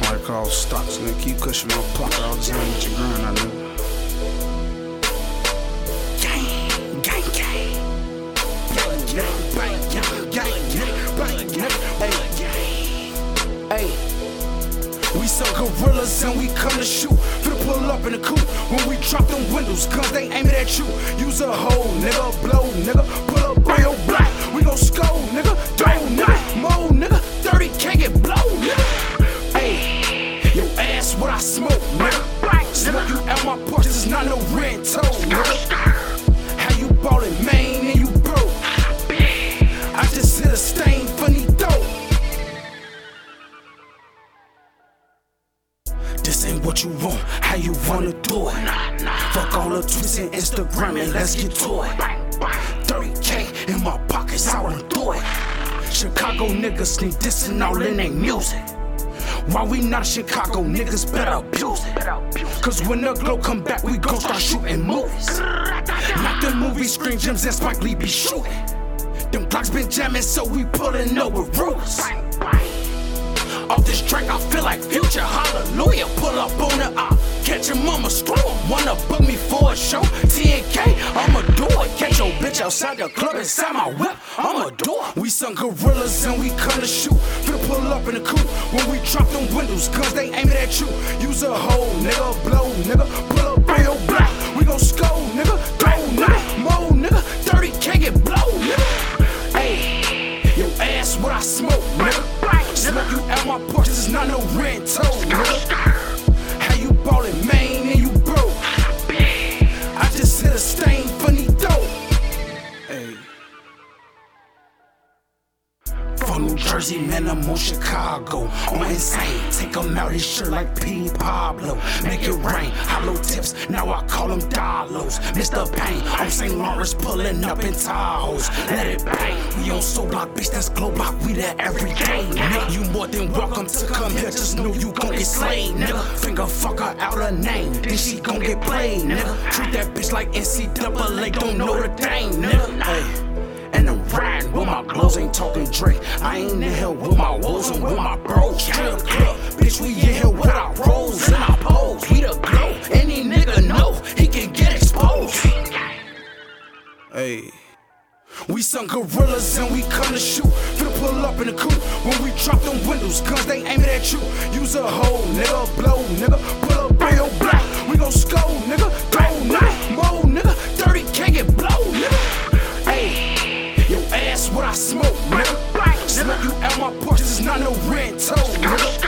Jack off stocks. Keep my all the time with your grind, I gang. Hey. We some gorillas and we come to shoot. Finna pull up in the coupe when we drop them windows. Guns they aim it at you. Use a hoe, nigga, blow, nigga. Pull I smoke, nigga. Smoke you out my porch, this is not no rent nigga. How you ballin', man, and you broke? I just hit a stain, funny dope. This ain't what you want, how you wanna do it. Fuck all the tweets and Instagram and let's get to it. 30k in my pockets, I wanna do it. Chicago niggas sneak dissing all in they music. Why we not Chicago niggas better abuse it? Cause when the Glo come back, we gon' start shooting movies. Not the movie screen gems and Spike Lee be shooting. Them clocks been jamming, so we pullin' with rulers. Off this track, I feel like future, hallelujah. Pull up on the op, catch your mama screw 'em. Wanna book me for a show? Outside the club inside my whip, I'ma do it. We some gorillas and we come to shoot. Finna pull up in the coupe when we drop them windows, guns they aim it at you. Use a hoe, nigga, blow, nigga. Pull up your block, we gon' scold, nigga. Go, nigga, mo, nigga. 30 can't get blow, nigga. Hey, your ass what I smoke, nigga. Smoke you out my porch, this is not no rental, nigga. From New Jersey, man, I'm on Chicago. I'm insane. Take 'em out his shirt like P. Pablo. Make it rain. Hollow tips, now I call them Darlos. Mr. Pain, I'm St. Lawrence pulling up in Tahoes. Let it bang. We on Soul Block, bitch, that's Glo Block. We there every day. Nigga, you more than welcome to come here. Just know you gon' get slain, nigga. Finger fuck her out her name. Then she gon' get played, nigga. Treat that bitch like NCAA. Don't know the thing, nigga. Hey. Glows, ain't talking Drake. I ain't in here with my woes and with my bros. Strip club, bitch, we in here with our rolls and our pose. We the Glo, any nigga know he can get exposed. Hey. We some gorillas and we come to shoot. Finna pull up in the coupe when we drop them windows. Guns they aim it at you. Use a hoe, nigga, blow, nigga. Pull up your block. We gon' scold, Smoke, nigga. Smoke you out my porch, this is not no rental, nigga.